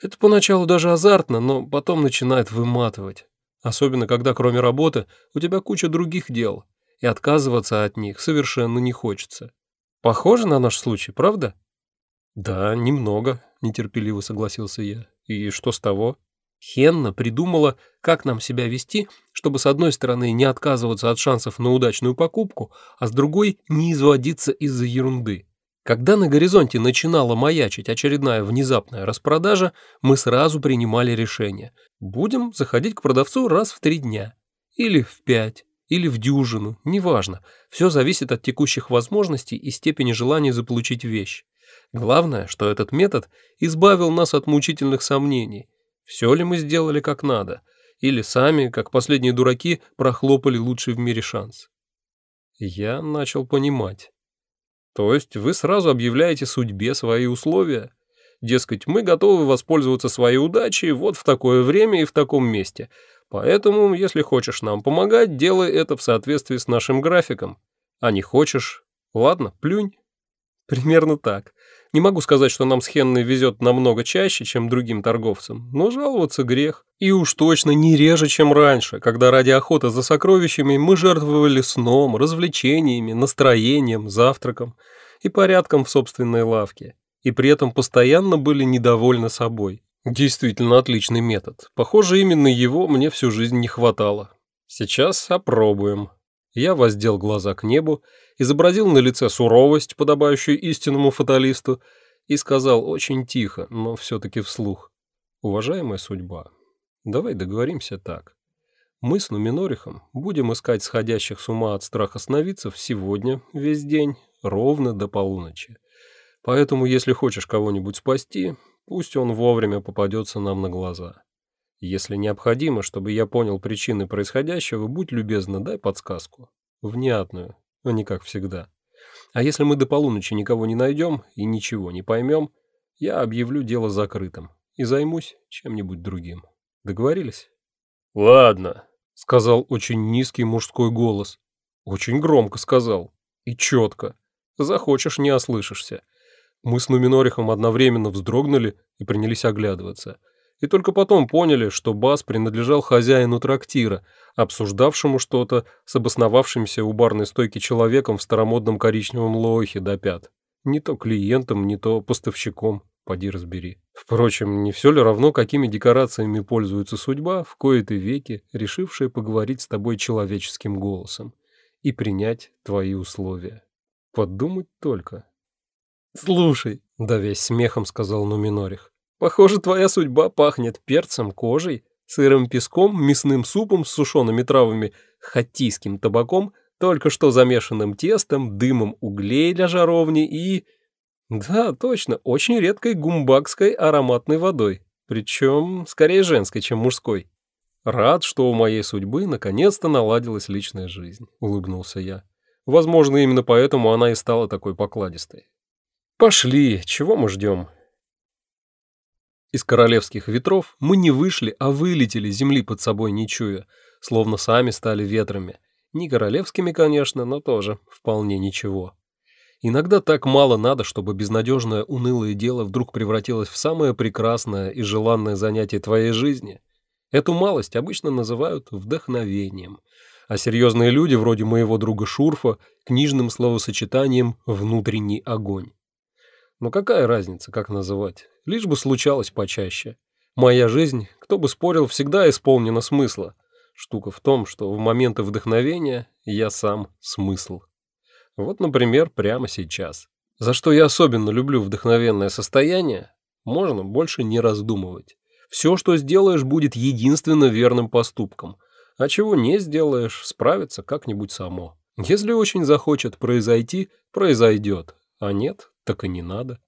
Это поначалу даже азартно, но потом начинает выматывать. Особенно, когда кроме работы у тебя куча других дел, и отказываться от них совершенно не хочется. Похоже на наш случай, правда? Да, немного, нетерпеливо согласился я. И что с того? Хенна придумала, как нам себя вести, чтобы с одной стороны не отказываться от шансов на удачную покупку, а с другой не изводиться из-за ерунды. Когда на горизонте начинала маячить очередная внезапная распродажа, мы сразу принимали решение. Будем заходить к продавцу раз в три дня. Или в пять, или в дюжину, неважно. Все зависит от текущих возможностей и степени желания заполучить вещь. Главное, что этот метод избавил нас от мучительных сомнений. Все ли мы сделали как надо? Или сами, как последние дураки, прохлопали лучший в мире шанс? Я начал понимать. То есть вы сразу объявляете судьбе свои условия? Дескать, мы готовы воспользоваться своей удачей вот в такое время и в таком месте. Поэтому, если хочешь нам помогать, делай это в соответствии с нашим графиком. А не хочешь, ладно, плюнь. Примерно так. Не могу сказать, что нам с Хенной везет намного чаще, чем другим торговцам, но жаловаться грех. И уж точно не реже, чем раньше, когда ради охоты за сокровищами мы жертвовали сном, развлечениями, настроением, завтраком и порядком в собственной лавке. И при этом постоянно были недовольны собой. Действительно отличный метод. Похоже, именно его мне всю жизнь не хватало. Сейчас опробуем. Я воздел глаза к небу изобразил на лице суровость, подобающую истинному фаталисту, и сказал очень тихо, но все-таки вслух. «Уважаемая судьба, давай договоримся так. Мы с Нуминорихом будем искать сходящих с ума от страха сновидцев сегодня, весь день, ровно до полуночи. Поэтому, если хочешь кого-нибудь спасти, пусть он вовремя попадется нам на глаза. Если необходимо, чтобы я понял причины происходящего, будь любезна, дай подсказку. Внятную, а не как всегда. А если мы до полуночи никого не найдем и ничего не поймем, я объявлю дело закрытым и займусь чем-нибудь другим. Договорились? Ладно, сказал очень низкий мужской голос. Очень громко сказал. И четко. Захочешь, не ослышишься. Мы с Нуминорихом одновременно вздрогнули и принялись оглядываться и только потом поняли, что бас принадлежал хозяину трактира, обсуждавшему что-то с обосновавшимся у барной стойки человеком в старомодном коричневом лоохе до пят. Не то клиентом, не то поставщиком, поди разбери. Впрочем, не все ли равно, какими декорациями пользуется судьба, в кои-то веки, решившая поговорить с тобой человеческим голосом и принять твои условия. Подумать только. «Слушай», — да весь смехом сказал Нуминорих, Похоже, твоя судьба пахнет перцем, кожей, сырым песком, мясным супом с сушеными травами, хатийским табаком, только что замешанным тестом, дымом углей для жаровни и... Да, точно, очень редкой гумбакской ароматной водой, причем скорее женской, чем мужской. Рад, что у моей судьбы наконец-то наладилась личная жизнь, улыбнулся я. Возможно, именно поэтому она и стала такой покладистой. Пошли, чего мы ждем? Из королевских ветров мы не вышли, а вылетели, земли под собой не чуя, словно сами стали ветрами. Не королевскими, конечно, но тоже вполне ничего. Иногда так мало надо, чтобы безнадежное унылое дело вдруг превратилось в самое прекрасное и желанное занятие твоей жизни. Эту малость обычно называют вдохновением, а серьезные люди, вроде моего друга Шурфа, книжным словосочетанием «внутренний огонь». Но какая разница, как называть? Лишь бы случалось почаще. Моя жизнь, кто бы спорил, всегда исполнена смысла. Штука в том, что в моменты вдохновения я сам смысл. Вот, например, прямо сейчас. За что я особенно люблю вдохновенное состояние, можно больше не раздумывать. Все, что сделаешь, будет единственно верным поступком, а чего не сделаешь, справится как-нибудь само. Если очень захочет произойти, произойдет, а нет, так и не надо.